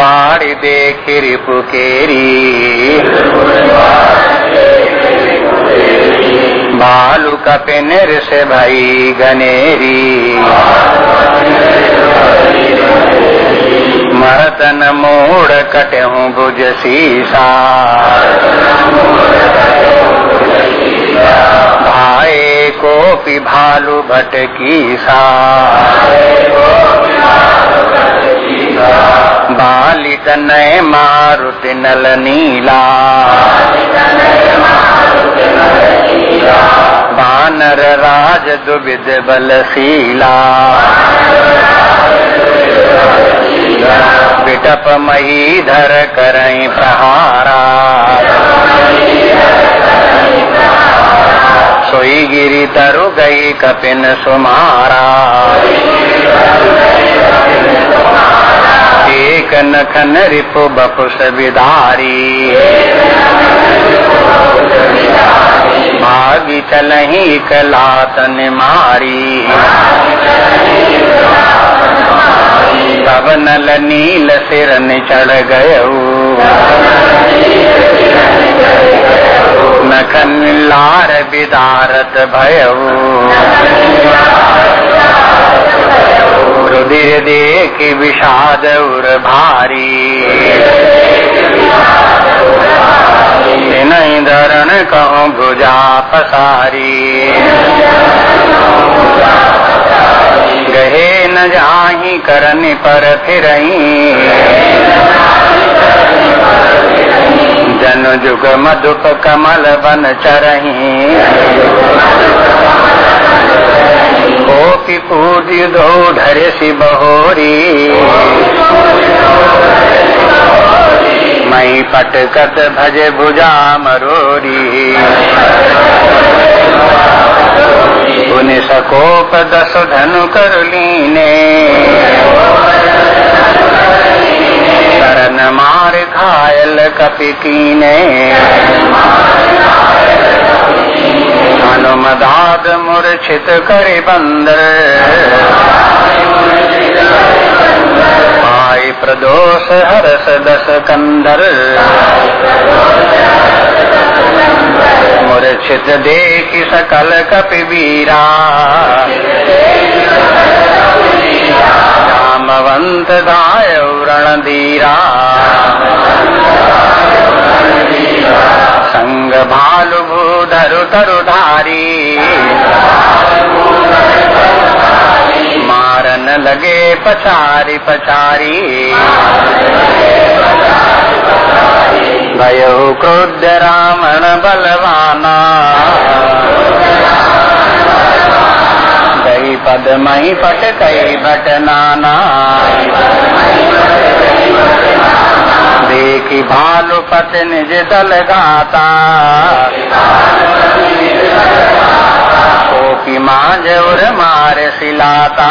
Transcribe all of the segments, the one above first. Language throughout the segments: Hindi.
बाड़ी देखी रिपुकेरी भालू कपिनिर से भई गनेरी मर्दन मोड़ कटहूँ भुज सीसा। भाई को पी भालू भटकी सा बालित नय मारुति नल नीला। बानर राज दुविद बलशीला। विटप मही धर करई प्रहारा। सोई गिरी तरु गई कपिन सुमारा। एक नखन रिपु बपुस विदारी भागी चलही कलातन मारी। तब नल सिरन चढ़ गयऊ नखन लार बिदारत भयऊ रुधिर देख विषाद उर भारी। नहीं धरण कहूँ भुजा पसारी। गहे जाही करन पर फिर जन जुग मधुप कमल बन चरही। कोपि पूजी दो ढरे सी बहोरी मई पटकत भज भुजा मरोरी। उन सकोप दस धनु कर लीने शरण मार घायल कपिकीने। हनुमदाद मूर्छित करे बंदर। आय प्रदोष हरस दस कंदर। मूर्छित देख सकल कपिवीरा रामवंत दाय रणधीरा। संग भालु भूधरु तरुधारी। लगे पचारी पचारी। भयो क्रोध रावण बलवाना। गई पद मही पट कई भट नाना। देखी भालु पत निज दल गाता। की मांझ उर मार सिलाता।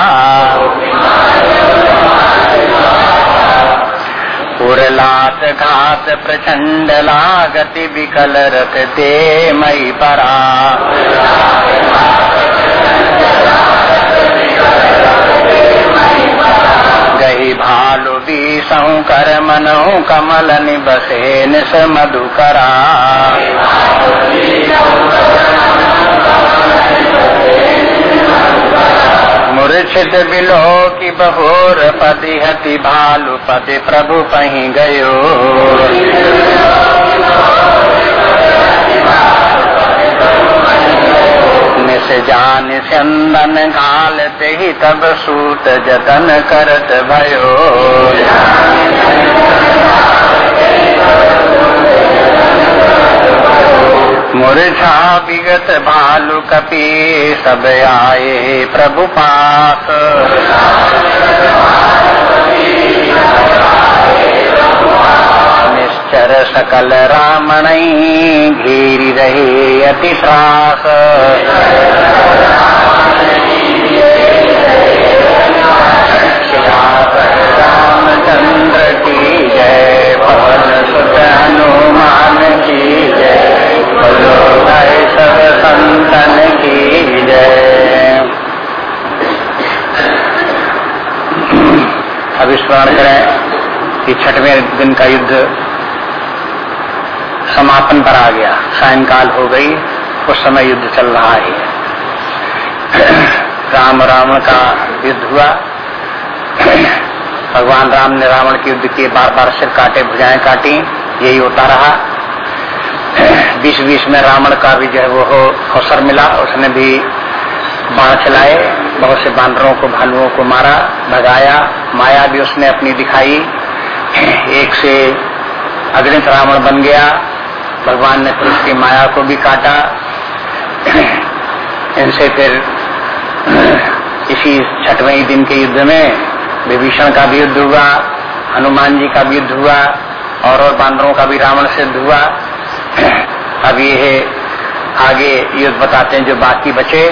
उरलात घात प्रचंड लागति विकल रथ ते मई परा। गही भालु बीसऊ कर मनऊ कमल निबसे निस मधुकरा। मूर्छित बिलो की बहोर पति हति भालु पति प्रभु पही गयो। निस जान चंदन घालते ही तब सूत जतन करत भयो। मूर्छा विगत भालु कपि सब आए प्रभु पास निश्चर सकल रामण घेरी रहे अति श्रास रामचंद्र की जय। पवन सब संतन की जय। अब स्मरण करें कि छठवें दिन का युद्ध समापन पर आ गया। सायंकाल हो गई, उस समय युद्ध चल रहा है। राम रावण का युद्ध हुआ। भगवान राम ने रावण के युद्ध किए बार बार सिर काटे, भुजाएँ काटी, यही होता रहा। बीच बीच में रावण का भी जो है वो अवसर मिला, उसने भी बाण चलाए, बहुत से बानरों को, भालुओं को मारा, भगाया, माया भी उसने अपनी दिखाई। एक से अग्नित रावण बन गया, भगवान ने फिर उसकी माया को भी काटा। इनसे फिर इसी छठवें दिन के युद्ध में विभीषण का भी युद्ध हुआ, हनुमान जी का भी युद्ध हुआ, और और बांदरों का भी रावण से युद्ध हुआ। अब ये है आगे युद्ध बताते हैं जो बाकी बचे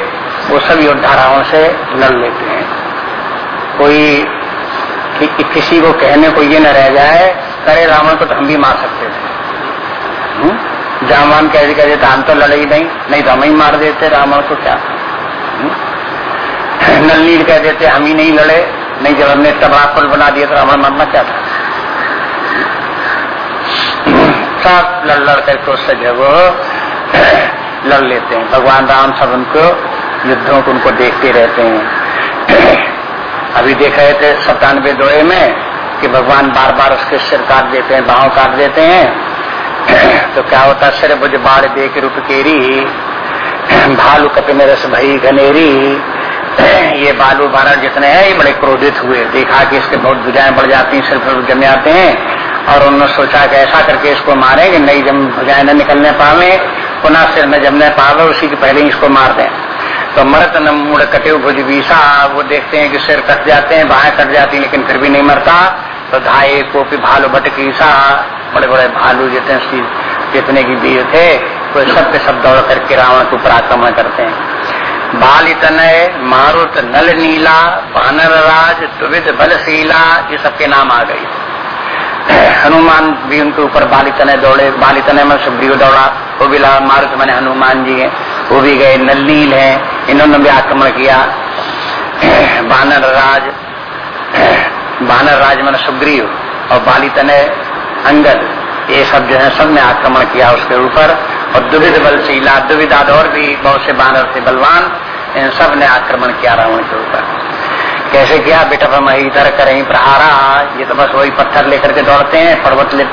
वो सब योद्धा रावण से लड़ लेते हैं कोई कि, कि किसी को कहने को ये न रह जाए करे रावण को तो हम भी मार सकते थे हम्म? जामान कह कहते तो तो लड़े ही नहीं नहीं तो हम ही मार देते रावण को क्या हम्म? नलनील कह देते हम ही नहीं लड़े नहीं जब हमने बड़ा पुल बना दिया तो रावण मरना क्या था सब लड़ लड़ करके उससे जो वो लड़ लेते हैं। भगवान राम सब उनको, युद्धों को उनको देखते रहते हैं। अभी देख रहे थे सत्तानवे दोहे में कि भगवान बार बार उसके सिर काट देते हैं, बाहों काट देते हैं। तो क्या होता, सिर बुझ बाढ़ दे के रूप केरी, भालू कपिन रस भई घनेरी। ये बालू भारत जितने हैं, ये बड़े क्रोधित हुए। देखा कि इसके बहुत बुझाएँ बढ़ जाती हैं, सिर पर जम जाते हैं। और उन्होंने सोचा कि ऐसा करके इसको मारे कि नई जम भुजाएँ न निकलने पावे, पुनः सिर न जमने पावे, उसी के पहले ही इसको मार दें। तो मरत न मुड़ कटे भुज बीसा वो देखते हैं कि सिर कट जाते हैं, बाहें कट जाती, लेकिन फिर भी नहीं मरता। तो धाये कोपी भालू भटकीसा बड़े बड़े भालू जितने जितने की वीर थे, वो सब के सब दौड़ करके रावण के ऊपर आक्रमण करते हैं। बाल तनय, मारुत नल नीला, बानर राज, दुविध बलशीला, ये सबके नाम आ गई हनुमान भी उनके ऊपर बालितने दौड़े बालितने में सुग्रीव दौड़ा, वो भी मारुत मैंने हनुमान जी है, वो भी गए, नलनील है, इन्होंने भी आक्रमण किया। बानर राज बानर राज मैंने सुग्रीव और बालितने अंगद, ये सब जो है, सबने आक्रमण किया उसके ऊपर। और दुविध बलशीला दुविधा और भी बहुत से बानर थे, बलवान, इन सबने आक्रमण किया रावण के ऊपर। कैसे किया, बेटा हम इधर करें, प्रहारा, ये तो बस वही पत्थर लेकर के दौड़ते हैं, पर्वत ले,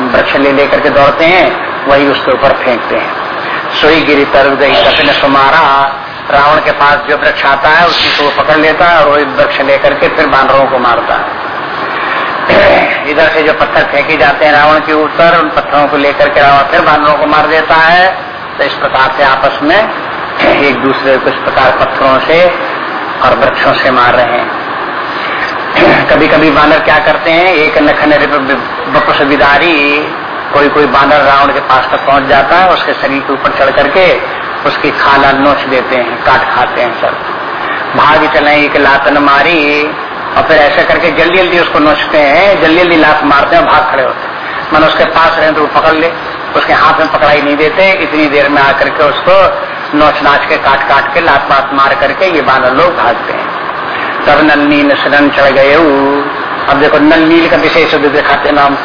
वृक्ष ले लेकर के दौड़ते हैं, वही उसके ऊपर फेंकते हैं। सोई गिरी तरफ़ गई कपिन सुमारा, रावण के पास जो वृक्ष आता है, उसी को पकड़ लेता है और वही वृक्ष लेकर के फिर बानरों को मारता है। इधर से जो पत्थर फेंके जाते हैं रावण के ऊपर, उन पत्थरों को लेकर के रावण फिर बानरों को मार देता है। तो इस प्रकार से आपस में एक दूसरे को इस प्रकार पत्थरों से और वृक्षों से मार रहे हैं। कभी कभी बानर क्या करते हैं, एक नखन विदारी कोई कोई बानर रावण के पास तक पहुँच जाता है, उसके शरीर के ऊपर चढ़ करके उसकी खाला नोच देते हैं, काट खाते हैं सब। भाग चले, एक लातन मारी, और फिर ऐसे करके जल्दी जल्दी उसको नोचते हैं जल्दी जल्दी लात मारते हैं भाग खड़े होते हैं। मन उसके पास रहे तो वो पकड़ ले, उसके हाथ में पकड़ाई नहीं देते, इतनी देर में आकर के उसको नोच नाच के काट काट के लात मात मार करके ये बानर लोग भागते हैं। तब नलनील शरण चढ़ गए अब देखो नलनील का विशेष युद्ध दिखाते नाम।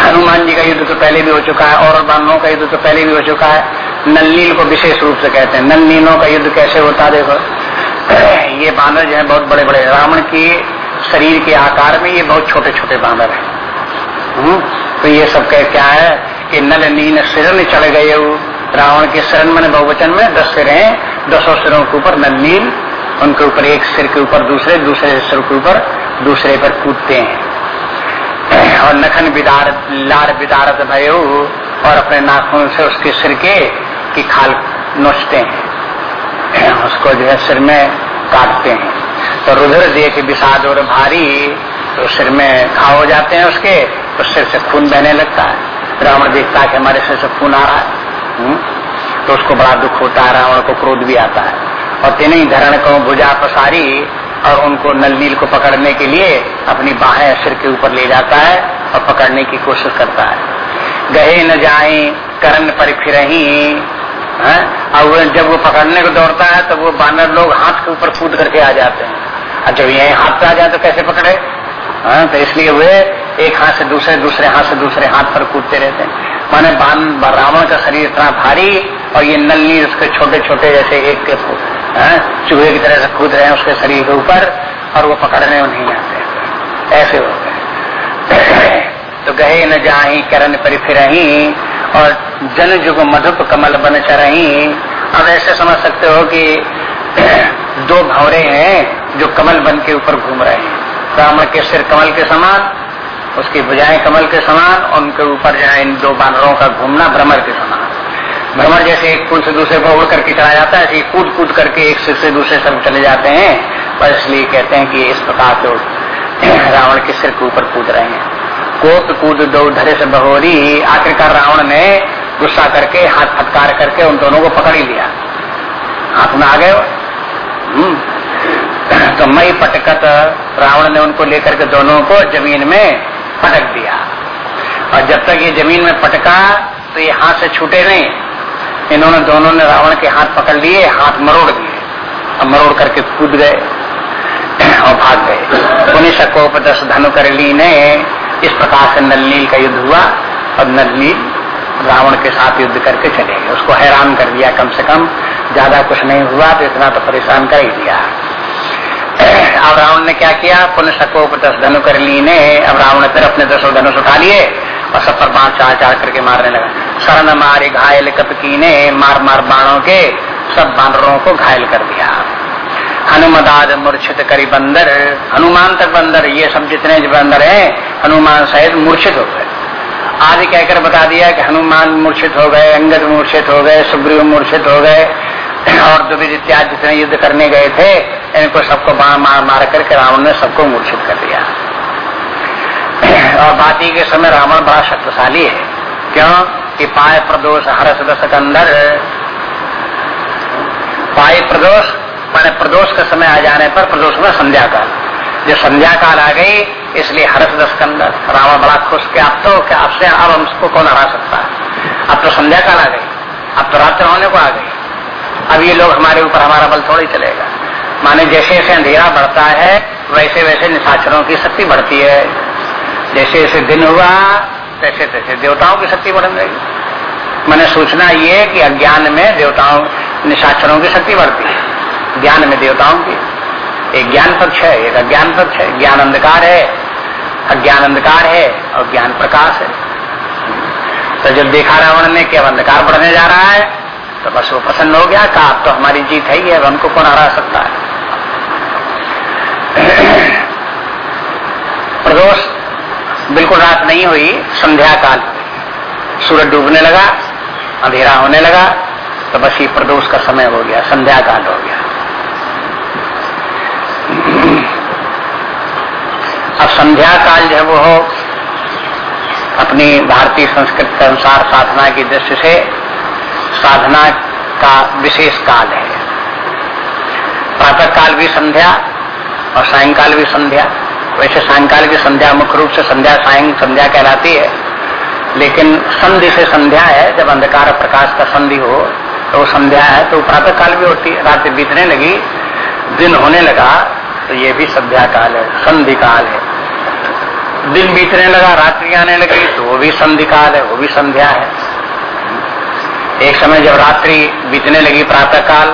हनुमान जी का युद्ध तो पहले भी हो चुका है, और बानरों का युद्ध तो पहले भी हो चुका है। नलनील को विशेष रूप से कहते हैं। नलनीलों का युद्ध कैसे होता देखो। ये बानर जो है बहुत बड़े बड़े रावण के शरीर के आकार में ये बहुत छोटे छोटे बानर है। हम्म? तो ये सब क्या है कि नल नीन सिरन चढ़ गए रावण के शरण मन बहुवचन में दस सिर हैं, दसों सिरों के ऊपर नलनील उनके ऊपर एक सिर के ऊपर दूसरे दूसरे सिर के ऊपर दूसरे पर कूदते हैं। और नखन बिदार लार बिदारत भय, और अपने नाखून से उसके सिर के, की खाल नोचते हैं। उसको जो है सिर में काटते हैं। तो रुधिर देख विषाद और भारी तो सिर में घाव हो जाते हैं उसके तो सिर से खून बहने लगता है। रावण देखता है कि हमारे सिर से खून आ रहा है। हुँ? तो उसको बड़ा दुख होता है रावण को क्रोध भी आता है। और तेने ही धरण को भुजा पसारी और उनको नलनील को पकड़ने के लिए अपनी बाहें सिर के ऊपर ले जाता है और पकड़ने की कोशिश करता है। गहे न जाए करण पर फिर ही? और जब वो पकड़ने को दौड़ता है तो वो बानर लोग हाथ के ऊपर कूद करके आ जाते हैं। और जब यही हाथ पे आ जाए तो कैसे पकड़े? हाँ, तो इसलिए वे एक हाथ से दूसरे दूसरे हाथ से दूसरे हाथ पर कूदते रहते हैं। माने रावण का शरीर इतना भारी और ये नलनी उसके छोटे छोटे जैसे एक हाँ, चूहे की तरह से कूद रहे हैं उसके शरीर के ऊपर और वो पकड़ने में नहीं आते ऐसे हो गए। तो गहे न जाही करण पर फिर और जन जुग मधुप कमल बन चरही अब ऐसे समझ सकते हो कि दो भौरे हैं जो कमल बन के ऊपर घूम रहे हैं। ब्राह्मण के सिर कमल के समान उसकी भुजाएँ कमल के समान और उनके ऊपर जो है इन दो बानरों का घूमना भ्रमर के समान। भ्रमर जैसे एक पुल से दूसरे पर उड़ करके चला जाता है, ऐसे कूद कूद करके एक सिर से दूसरे सब चले जाते हैं। पर इसलिए कहते हैं कि इस प्रकार से रावण के सिर के ऊपर कूद रहे हैं। कोप कूद दो धरे से बहोरी, आखिरकार रावण ने गुस्सा करके, हाथ फटकार करके उन दोनों को पकड़ ही लिया। हाथ में आ गए हम्म। तो मई पटकत रावण ने उनको लेकर के दोनों को ज़मीन में पटक दिया। और जब तक ये ज़मीन में पटका तो ये हाथ से छूटे नहीं। इन्होंने दोनों ने रावण के हाथ पकड़ लिए, हाथ मरोड़ दिए। और मरोड़ करके कूद गए और भाग गए। उन्हीं सकोप दस धनु कर ली ने इस प्रकार से नलनील का युद्ध हुआ। और नलनील रावण के साथ युद्ध करके चले गए। उसको हैरान कर दिया कम से कम। ज़्यादा कुछ नहीं हुआ तो इतना तो परेशान कर ही दिया। अब रावण ने क्या किया? पुनः सकोप दस धनु कर ली ने। अब रावण ने फिर अपने दसों धनुष उठा लिए और सब पर बाण चार चार करके मारने लगा। शरण मारे घायल कपकी ने मार मार बाणों के, सब बानरों को घायल कर दिया। हनुमदाद मूर्छित करी बंदर। हनुमान तक बंदर, ये सब जितने बंदर हैं, हनुमान सहित मूर्छित हो गए। आदि कहकर बता दिया कि हनुमान मूर्छित हो गए, अंगद मूर्छित हो गए, सुग्रीव मूर्छित हो गए। और दुविध इत्यादि जितने युद्ध करने गए थे, इनको सबको बाण मार मार करके रावण ने सबको मूर्छित कर दिया। और बाकी के समय रावण बड़ा शक्तिशाली है। क्यों? कि पाए प्रदोष हर्ष दशक अंदर पाए प्रदोष, मैंने प्रदोष का समय आ जाने पर प्रदोष में संध्या काल। जब संध्या काल आ गई, इसलिए हर्ष दस अंदर रावण बड़ा खुश के आप तो आपसे अब हमको कौन हरा सकता है? अब तो संध्या काल आ गई। अब तो रात्र होने को आ गई। अब ये लोग हमारे ऊपर हमारा बल थोड़ा ही चलेगा। माने जैसे जैसे अंधेरा बढ़ता है, वैसे वैसे निशाचरों की शक्ति बढ़ती है। जैसे जैसे दिन हुआ तैसे तैसे देवताओं की शक्ति बढ़ जाएगी मैंने सूचना ये कि अज्ञान में देवताओं, निशाचरों की शक्ति बढ़ती है। ज्ञान में देवताओं की। एक ज्ञान पक्ष है, एक अज्ञान पक्ष है। ज्ञान अंधकार है। अज्ञान अंधकार है और ज्ञान प्रकाश है। तो जब देखा रावण ने कि अब अंधकार बढ़ने जा रहा है तो बस वो प्रसन्न हो गया, कहा, अब तो हमारी जीत है ही है हमको कौन हरा सकता है? प्रदोष, बिल्कुल रात नहीं हुई, संध्या काल। सूरज डूबने लगा, अंधेरा होने लगा तो बस ये प्रदोष का समय हो गया, संध्या काल हो गया। अब संध्या काल जो है वो अपनी भारतीय संस्कृति के अनुसार साधना की दृष्टि से साधना का विशेष काल है। प्रातः काल भी संध्या और सायंकाल भी संध्या। वैसे सायंकाल की संध्या मुख्य रूप से संध्या सायं, संध्या कहलाती है। लेकिन संधि से संध्या है, जब अंधकार प्रकाश का संधि हो तो संध्या है तो प्रातः काल भी होती है। रात बीतने लगी, दिन होने लगा तो ये भी संध्या काल है, संधि काल है। दिन बीतने लगा, रात्रि आने लगी तो वो भी संधि काल है, वो भी संध्या है। एक समय जब रात्रि बीतने लगी प्रातः काल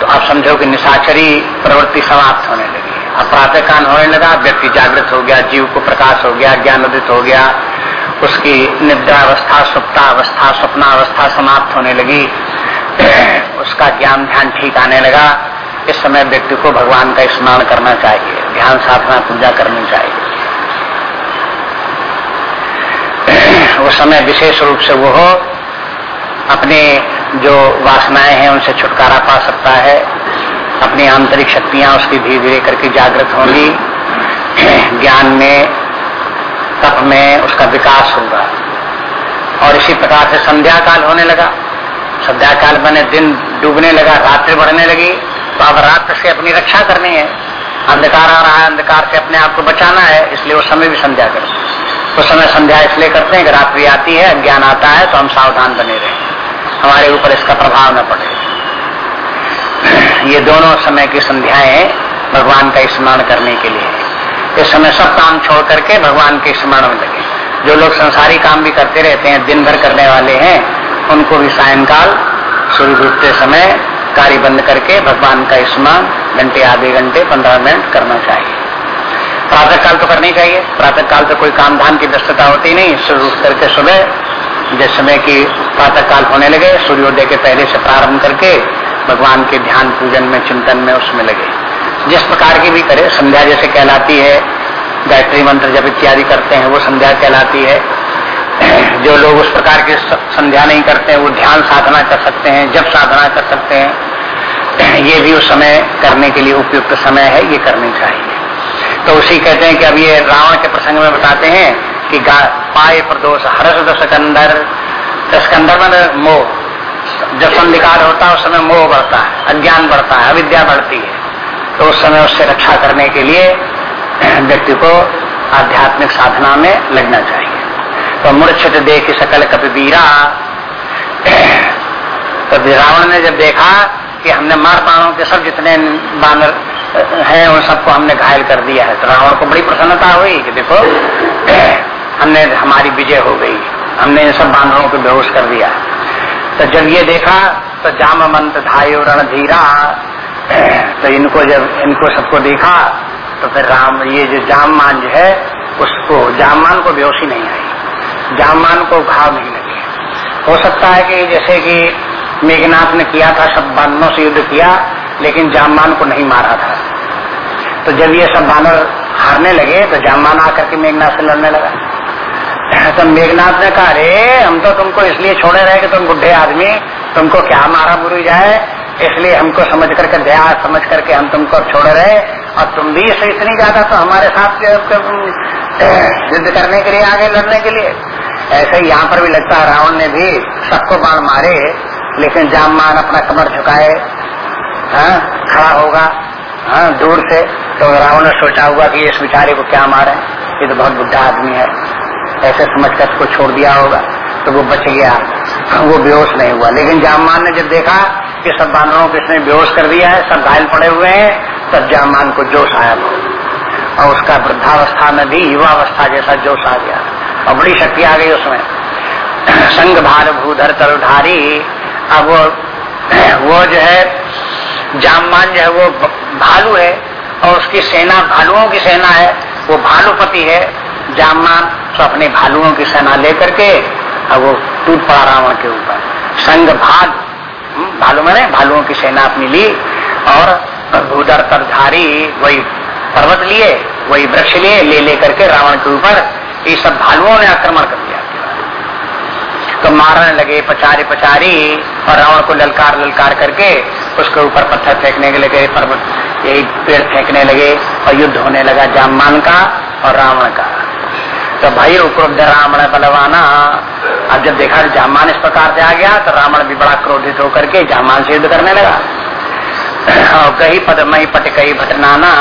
तो आप समझो कि निशाचरी प्रवृत्ति समाप्त होने लगी। अब प्रातः काल होने लगा, व्यक्ति जागृत हो गया, जीव को प्रकाश हो गया, ज्ञान उदित हो गया, उसकी निद्रा अवस्था सुप्ता अवस्था स्वप्ना अवस्था समाप्त होने लगी। उसका ज्ञान ध्यान ठीक आने लगा। इस समय व्यक्ति को भगवान का स्मरण करना चाहिए, ध्यान साधना, पूजा करनी चाहिए। उस समय विशेष रूप से वो हो अपने जो वासनाएँ हैं, उनसे छुटकारा पा सकता है। अपनी आंतरिक शक्तियाँ उसकी धीरे धीरे करके जागृत होंगी। ज्ञान में, तप में उसका विकास होगा। और इसी प्रकार से संध्या काल होने लगा। संध्या काल बने, दिन डूबने लगा, रात्रि बढ़ने लगी। तो अब रात्र से अपनी रक्षा करनी है। अंधकार आ रहा है, अंधकार से अपने आप को बचाना है, इसलिए उस समय भी संध्या करें। उस समय संध्या इसलिए करते हैं कि रात्रि आती है, ज्ञान आता है तो हम सावधान बने रहें। हमारे ऊपर इसका प्रभाव न पड़े। ये दोनों समय की संध्याएँ भगवान का स्मरण करने के लिए। इस समय सब काम छोड़ करके भगवान के स्मरण में लगे। जो लोग संसारी काम भी करते रहते हैं दिन भर करने वाले हैं, उनको भी सायंकाल सूर्य डूबते समय कार्य बंद करके भगवान का स्मरण घंटे, आधे घंटे, पंद्रह मिनट करना चाहिए। प्रातः काल तो करनी चाहिए। प्रातः काल तो कोई काम धाम की व्यस्तता होती नहीं। शुरू करके सुबह जिस समय की प्रातः काल होने लगे, सूर्योदय के पहले से प्रारंभ करके भगवान के ध्यान पूजन में, चिंतन में उसमें लगे। जिस प्रकार की भी करे, संध्या जैसे कहलाती है, गायत्री मंत्र जब इत्यादि करते हैं, वो संध्या कहलाती है। जो लोग उस प्रकार की संध्या नहीं करते हैं, वो ध्यान साधना कर सकते हैं, जब साधना कर सकते हैं। ये भी उस समय करने के लिए उपयुक्त समय है, ये करनी चाहिए। तो उसी कहते हैं कि अब ये रावण के प्रसंग में बताते हैं कि पाए प्रदोष हर्ष दशकंदर दशकंदर में मोह। जब संधिकार होता है, उस समय मोह बढ़ता है, अज्ञान बढ़ता है, अविद्या बढ़ती है। तो उस समय उससे रक्षा करने के लिए व्यक्ति को आध्यात्मिक साधना में लगना चाहिए। तो मूर्छित देख सकल कपिबीरा तो रावण ने जब देखा कि हमने मार पाणों के सब जितने बानर हैं, उन सबको हमने घायल कर दिया है तो रावण को बड़ी प्रसन्नता हुई कि देखो हमने हमारी विजय हो गई। हमने इन सब बानरों को बेहोश कर दिया। तो जब ये देखा तो जाम मंत धायो रणधीरा तो इनको जब, इनको सबको देखा तो फिर राम, ये जो जाममान जो है, उसको, जाममान को बेहोशी नहीं आई। जाममान को घाव नहीं लगे। हो सकता है कि जैसे कि मेघनाथ ने किया था, सब बानरों से युद्ध किया, लेकिन जाममान को नहीं मारा था। तो जब ये सब बानर हारने लगे तो जाममान आकर के मेघनाथ से लड़ने लगा। मेघनाथ ने कहा अरे हम तो तुमको इसलिए छोड़े रहे कि तुम बुढ़े आदमी तुमको क्या मारा बुरी जाए? इसलिए हमको समझ करके दया समझ करके हम तुमको छोड़ रहे। और तुम भी इसे इतनी ज़्यादा तो हमारे साथ युद्ध करने के लिए आगे लड़ने के लिए। ऐसे ही यहाँ पर भी लगता है रावण ने भी सबको बाण मारे लेकिन जाम मान अपना कमर झुकाए। हाँ, खड़ा होगा हाँ, दूर से। तो रावण ने सोचा हुआ कि इस बेचारे को क्या मारे? ये तो बहुत बुढ़ा आदमी है। ऐसे समझकर उसको छोड़ दिया होगा तो वो बच गया। वो बेहोश नहीं हुआ। लेकिन जामान ने जब देखा कि सब बानरों को इसने बेहोश कर दिया है, सब घायल पड़े हुए हैं, तब जामान को जोश आया। और उसका वृद्धावस्था में भी युवावस्था जैसा जोश आ गया। और बड़ी शक्ति आ गई उसमें। संग भार भूधर तलधारी अब वो वो जो है, जामान जो है, वो भालू है, और उसकी सेना, भालुओं की सेना है, वो भालुपति है। जामान तो अपने भालुओं की सेना लेकर के अब वो टूट पड़ा रावण के ऊपर। संग भाग हम्म, भालू मैंने भालुओं की सेना अपनी ली और भूदर तरधारी वही पर्वत लिए वही वृक्ष लिए ले लेकर के रावण के ऊपर ये सब भालुओं ने आक्रमण कर दिया। तो मारने लगे पचारी पचारी और रावण को ललकार ललकार करके उसके ऊपर पत्थर फेंकने के लगे पर्वत यही पेड़ फेंकने लगे और युद्ध होने लगा जामान का और रावण का। तो भाई क्रोध रावण बलवाना अब जब देखा जामान इस प्रकार से आ गया तो रावण भी बड़ा क्रोधित होकर के जामान से युद्ध करने लगा। और कही पद मई पट, कही भटनाना।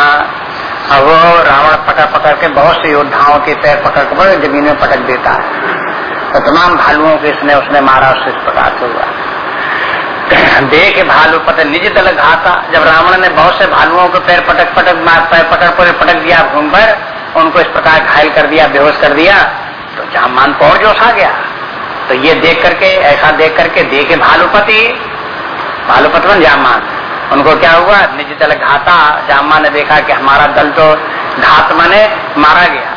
वो रावण पकड़ पकड़ के बहुत से योद्धाओं के पैर पकड़ कर ज़मीन में पटक देता है। तो तमाम भालुओं के इसने, उसने मारा, उससे इस प्रकार से हुआ। देख भालू पट निज दल घाता। जब रावण ने बहुत से भालुओं को पैर पटक पटक पैर पकड़ पर पटक दिया घूम पर उनको इस प्रकार घायल कर दिया, बेहोश कर दिया तो जामान को और जोश आ गया। तो ये देख करके, ऐसा देख करके देखे भालुपति भालुपति बन जामान उनको क्या हुआ? निज दल घाता जामा ने देखा कि हमारा दल तो घात मने मारा गया।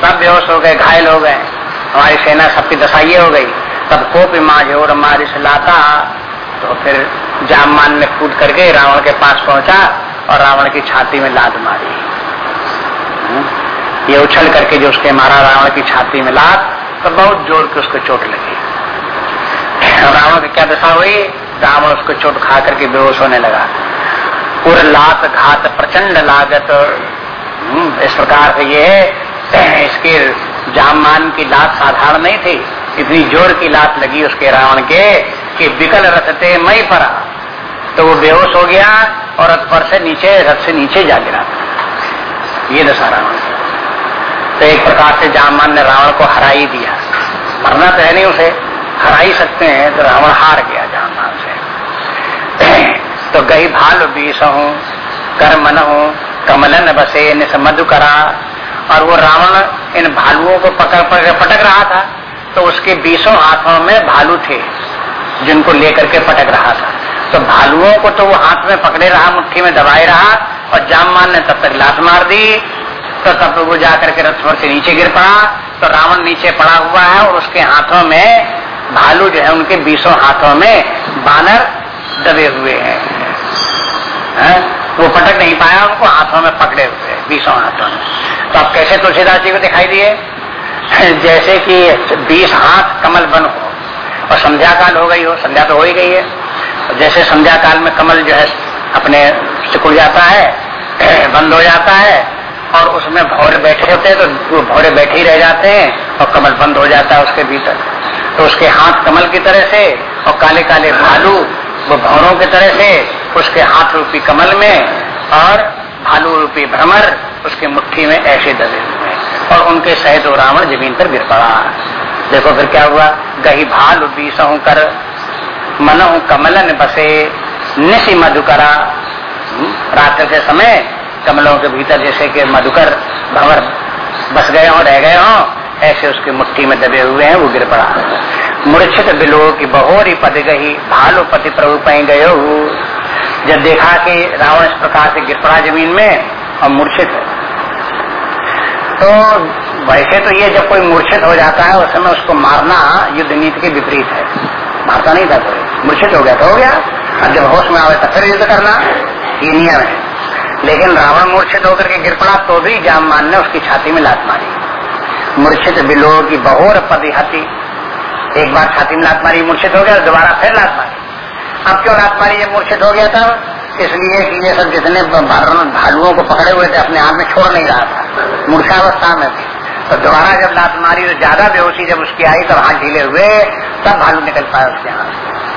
सब बेहोश हो गए, घायल हो गए। हमारी सेना सबकी दशाइये हो गई। तब कोप मारी से लाता तो फिर जामान ने कूद करके रावण के पास पहुँचा और रावण की छाती में लाद मारी। हम्म। ये उछल करके जो उसके मारा रावण की छाती में लात तो बहुत ज़ोर के उसको चोट लगी। रावण की क्या दशा हुई? रावण उसको चोट खा करके बेहोश होने लगा। पूरे लात घात प्रचंड लागत हम्म, इस प्रकार से ये इसके जामान की लात साधारण नहीं थी। इतनी ज़ोर की लात लगी उसके रावण के कि विकल रथते मई पड़ा। तो वो बेहोश हो गया और रथ पर से नीचे रथ से नीचे जा गिरा। ये दशा रावण तो एक प्रकार से जामान ने रावण को हरा ही दिया। मरना तो है नहीं उसे। हरा ही सकते हैं तो रावण हार गया जामान से। तो गई भाल बीस हूँ कर मन हूँ, कमलन बसे मधु करा। और वो रावण इन भालुओं को पकड़ पकड़ पटक रहा था तो उसके बीसों हाथों में भालू थे, जिनको लेकर के पटक रहा था। तो भालुओं को तो वो हाथ में पकड़े रहा, मुट्ठी में दबाए रहा, और जाममान ने तब तक लात मार दी। तो तब वो जाकर के रथ पर से नीचे गिर पड़ा। तो रावण नीचे पड़ा हुआ है और उसके हाथों में भालू जो है, उनके बीसों हाथों में बानर दबे हुए हैं। है? वो पटक नहीं पाया, उनको हाथों में पकड़े हुए बीसों हाथों में। तो अब कैसे तुलसीदास जी को दिखाई दिए? जैसे कि बीस हाथ कमल बन हो, और संध्या काल हो गई हो, संध्या तो हो ही गई है। जैसे संध्या काल में कमल जो है, अपने सिकुड़ जाता है, बंद हो जाता है और उसमें भौरे बैठे होते हैं तो वो भौरे बैठे ही रह जाते हैं और कमल बंद हो जाता है उसके भीतर। तो उसके हाथ कमल की तरह से और काले काले भालू वो भौरों की तरह से उसके हाथ रूपी कमल में और भालू रूपी भ्रमर उसके मुट्ठी में ऐसे दबे हुए और उनके सहित वो रावण ज़मीन पर गिर पड़ा। देखो फिर क्या हुआ? गही भालू बीसहू कर मनहु कमलन बसे निशी मधुकरा हम्म, रात के समय कमलों के भीतर जैसे कि मधुकर भंवर बस गए हों, रह गए हों, ऐसे उसकी मुट्ठी में दबे हुए हैं, वो गिर पड़ा। मूर्छित बिलो की बहोरी पद गही भालू पति प्रभु पही गए जब देखा कि रावण इस प्रकार से गिर पड़ा ज़मीन में और मूर्छित तो वैसे तो ये जब कोई मूर्छित हो जाता है, उस समय उसको मारना युद्ध नीति के विपरीत है। मारता नहीं था कोई। मूर्छित हो गया तो हो गया। और जब होश में आवे तो फिर युद्ध करना। ये नियम है। लेकिन रावण मूर्छित होकर के गिर पड़ा तो भी जाममान ने उसकी छाती में लात मारी। मूर्छित बिलो की बहोर पदिहती एक बार छाती में लात मारी, मूर्छित हो गया, दोबारा फिर लात मारी। अब क्यों लात मारी? ये मूर्छित हो गया था। इसलिए कि ये सब जितने भालुओं को पकड़े हुए थे, अपने हाथ में छोड़ नहीं रहा था। मूर्छावस्था में थी। तो दोबारा जब लात मारी तो ज़्यादा बेहोशी जब उसकी आई तब हाथ ढीले हुए, तब भालू निकल पाया उसके हाथ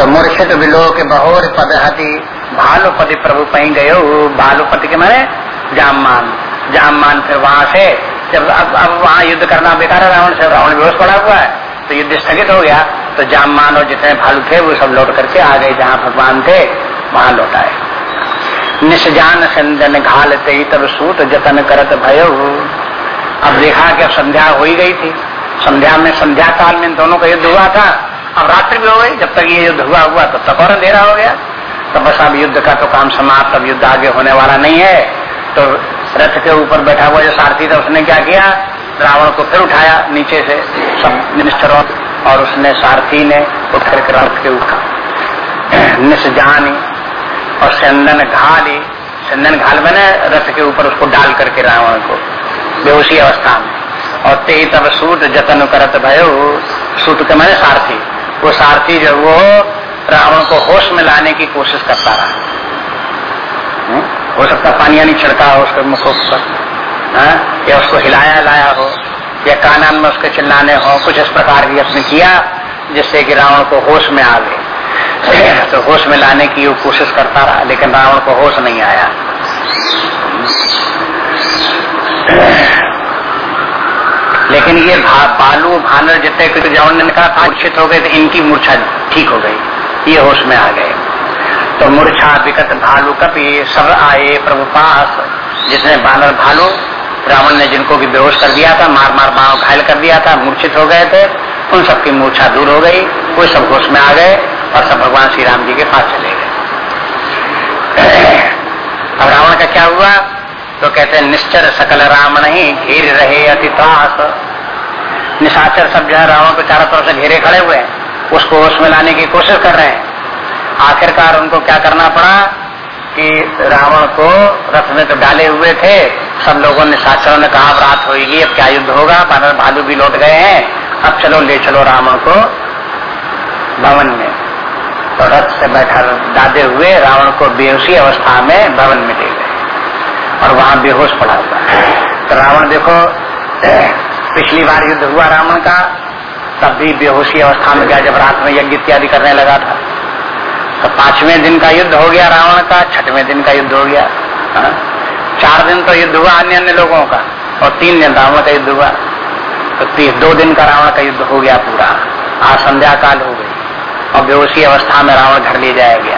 तो विलो के बहोर पदहति, भालुपति प्रभु पही गए। भालुपति के माने जाममान। जाममान फिर वहाँ से, जब अब अब वहाँ युद्ध करना बेकार है, रावण से रावण बेहोश पड़ा हुआ है तो युद्ध स्थगित हो गया। तो जाममान और जितने भालू थे, वो सब लौट करके आ गए जहाँ भगवान थे, वहाँ लौट आए। निष्जान संजन घालते ही तब सूत जतन करत भयो। अब देखा कि अब संध्या हो ही गई थी। संध्या में संध्या काल में दोनों का युद्ध हुआ था। अब रात्रि भी हो गई, जब तक ये युद्ध हुआ हुआ, तब तक और अंधेरा हो गया। तो बस अब युद्ध का तो काम समाप्त, अब युद्ध आगे होने वाला नहीं है। तो रथ के ऊपर बैठा हुआ जो सारथी था, उसने क्या किया? रावण को फिर उठाया नीचे से सब मिनिस्टरों और उसने सारथी ने उठ करके रथ के ऊपर निस जानी और चंदन घाली। चंदन घाल बने रथ के ऊपर उसको डाल करके रावण को, बेहोशी अवस्था में। और ते तब सूट जतन करत भयो सूट के मैंने सारथी। वो सारथी जो वो रावण को होश में लाने की कोशिश करता रहा हम्म? हो सकता पानी नहीं छिड़का हो उसके मुख पर हाँ? या उसको हिलाया लाया हो, या कानन में उसके चिल्लाने हो, कुछ इस प्रकार की अपने किया, जिससे कि रावण को होश में आ गए तो होश में लाने की वो कोशिश करता रहा, लेकिन रावण को होश नहीं आया लेकिन ये भा, बालू भानर जितने कुछ जवान ने कहा मूर्छित हो गए तो इनकी मूर्छा ठीक हो गई। ये होश में आ गए। तो मूर्छा विकट भालू कपि सब आए प्रभु पास जिसने बानर भालू रावण ने जिनको भी बेहोश कर दिया था मार मार बाव घायल कर दिया था मूर्छित हो गए थे उन सबकी मूर्छा दूर हो गई वो सब होश में आ गए और सब भगवान श्री राम जी के पास चले गए। अब रावण का क्या हुआ? तो कहते निश्चर सकल राम नहीं घेर रहे अति त्रास निशाचर सब जो है, रावण को चारों तरफ़ से घेरे खड़े हुए हैं। उसको होश में लाने की कोशिश कर रहे हैं। आखिरकार उनको क्या करना पड़ा कि रावण को रथ में तो डाले हुए थे। सब लोगों ने शास्त्रों ने कहा रात होगी अब क्या युद्ध होगा? बानर भालू भी लौट गए हैं। अब चलो, ले चलो रावण को भवन में। तो रथ से बैठा डाले हुए, रावण को बेहोशी अवस्था में भवन में ले और वहाँ बेहोश पड़ा हुआ तो रावण देखो, पिछली बार युद्ध हुआ रावण का, तब भी बेहोशी अवस्था में गया जब रात में यज्ञ इत्यादि करने लगा था। तो पाँचवें दिन का युद्ध हो गया रावण का, छठवें दिन का युद्ध हो गया, हा? चार दिन तो युद्ध हुआ अन्य अन्य लोगों का, और तीन दिन रावण का युद्ध हुआ। तो दो दिन का रावण का युद्ध हो गया पूरा। आज संध्या काल हो गई, और बेहोशी अवस्था में रावण घर ले जाया गया।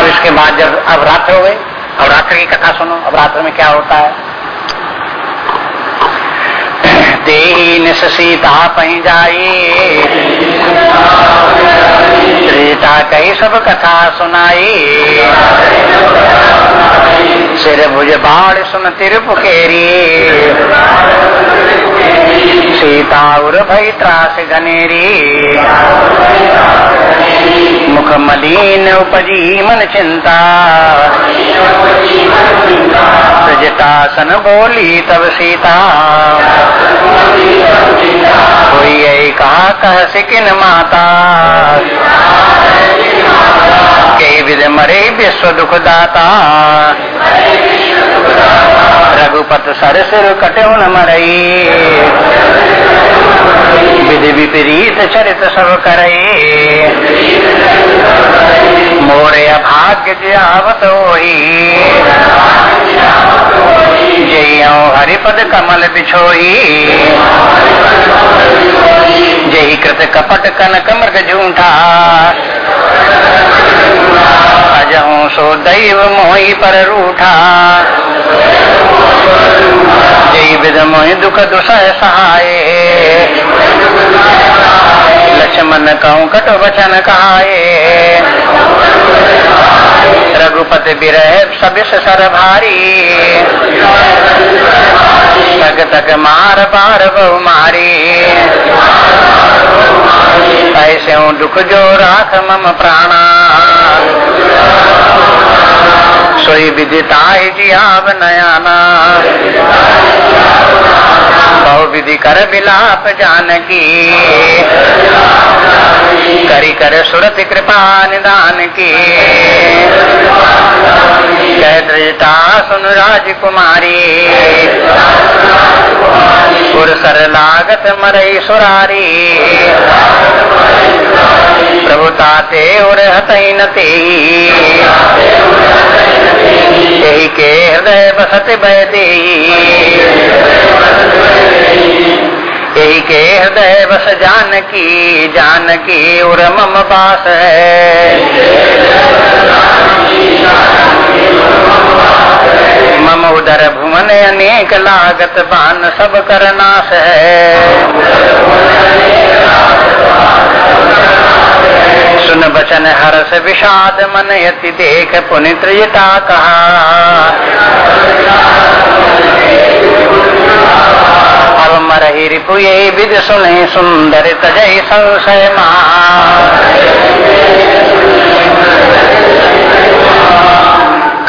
अब इसके बाद जब, अब रात्र हो गए अब रात्र की कथा सुनो। अब रात्र में क्या होता है? तेन सीता पही जाई। सीता कही सब कथा सुनाई। सिर भुज बाढ़ सुन तिर पुकेरी सीता उर भई त्रास घनेरी मुख मलिन उपजी मन चिंता। सजतासन बोली तब सीता कोई यही कहा कह सिकिन माता कई विध मरे विश्व दुख दाता रघुपत सर सिर कटे न मरई। विधि विपरीत चरित सब करई। मोरे अभाग्य जावत होई जइयो हरिपद कमल बिछोई। जही कृत कपट कनक मृग झूठा अजहू सो दैव मोही पर रूठा। जय विध मोहि दुख दुसह सहाय। लक्ष्मण कहूँ कट वचन कहाए रघुपति विरह सबिस सर भारी। मार पार बहु मारी। ऐसे दुख जो राख मम प्राणा। सोई विदिताय जियाव नयाना बहु विधि कर बिलाप जानकी। करी कर सुरत कृपा निदान की दृष्टा सुन राजकुमारी। पुरसर लागत मरई सुरारी। प्रभुताते और हतई नती। यही के हृदय बसत बैती यही के हृदय बस जानकी जानकी उर मम पास है मम उदर भुवन अनेक लागत बान, सब करनाश है हरस विषाद मन यति देख पुनित्रयता कहा अब मरही रिपु ये विद सुने सुंदर तजय संशय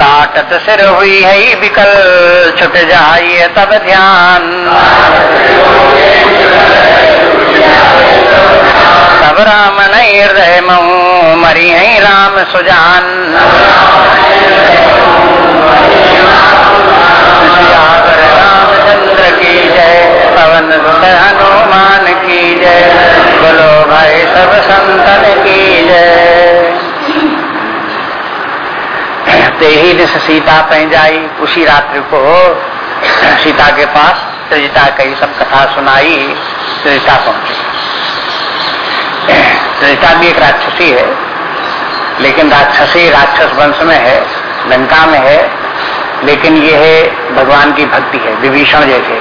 काटत सिर हुई है विकल छुट जाइए तब ध्यान। तब राम नहीं हृदय मऊ मरी है राम सुजान। रामचंद्र की जय, पवन हनुमान की जय। बोलो भाई, सब संतन की जय। ते ही दिस सीता पह जाई, उसी रात्रि को सीता के पास त्रिजता कई सब कथा सुनाई, त्रिजता पहुँची। त्रिजता भी एक राक्षसी है, लेकिन राक्षसी राक्षस वंश में है, लंका में है, लेकिन ये है भगवान की भक्ति है, विभीषण जैसे।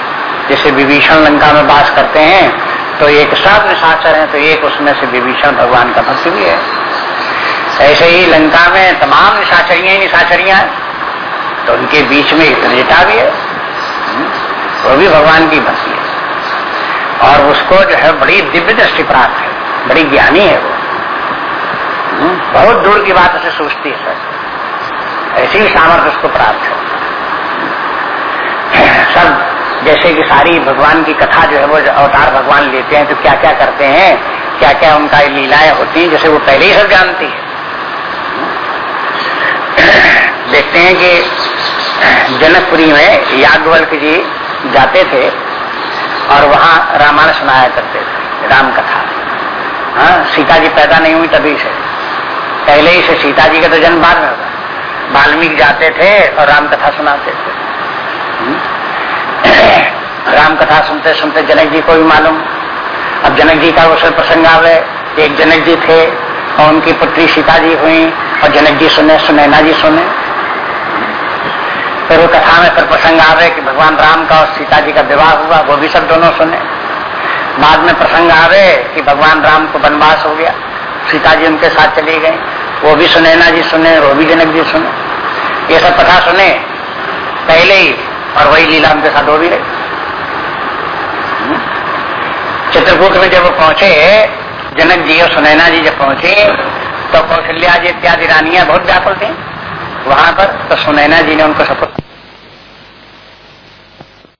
जैसे विभीषण लंका में वास करते हैं तो एक सब निशाचर है तो एक उसमें से विभीषण भगवान का भक्त भी है। ऐसे ही लंका में तमाम निशाचरियाँ ही निशाचरियाँ तो उनके बीच में एक त्रिजटा भी है वो भी भगवान की भक्ति है। और उसको जो है बड़ी दिव्य दृष्टि प्राप्त है। बड़ी ज्ञानी है वो। बहुत दूर की बात उसे सोचती है। सर ऐसी ही सामर्थ्य उसको प्राप्त है। सब, जैसे कि सारी भगवान की कथा जो है वो अवतार भगवान लेते हैं तो क्या क्या करते हैं क्या क्या उनका लीलाएँ होती हैं, जैसे वो पहले ही सब जानती है। देखते हैं कि जनकपुरी में याज्ञवल्क जी जाते थे और वहाँ रामायण सुनाया करते थे राम कथा हाँ सीता जी पैदा नहीं हुई तभी से। पहले ही से सीता जी का तो जन्म बाद में होगा। वाल्मीकि जाते थे और राम कथा सुनाते थे। राम कथा सुनते सुनते जनक जी को भी मालूम। अब जनक जी का उसमें प्रसंग आवे एक जनक जी थे और उनकी पुत्री सीता जी हुई और जनक जी सुने सुनैना जी सुने। फिर वो कथा में फिर प्रसंग आवे कि भगवान राम का और सीता जी का विवाह हुआ, वो भी सब दोनों सुने। बाद में प्रसंग आवे कि भगवान राम को वनवास हो गया। सीता जी उनके साथ चली गई वो भी सुनैना जी सुने वो भी जनक जी सुने। ये सब कथा सुने, पहले ही, और वही लीला उनके साथ हो भी रही। चित्रकूट में जब पहुँचे, जनक जी और सुनैना जी जब पहुँचे तो कौशल्या जी इत्यादि रानियाँ बहुत व्याकुल थी। वहाँ पर तो सुनैना जी ने उनको सब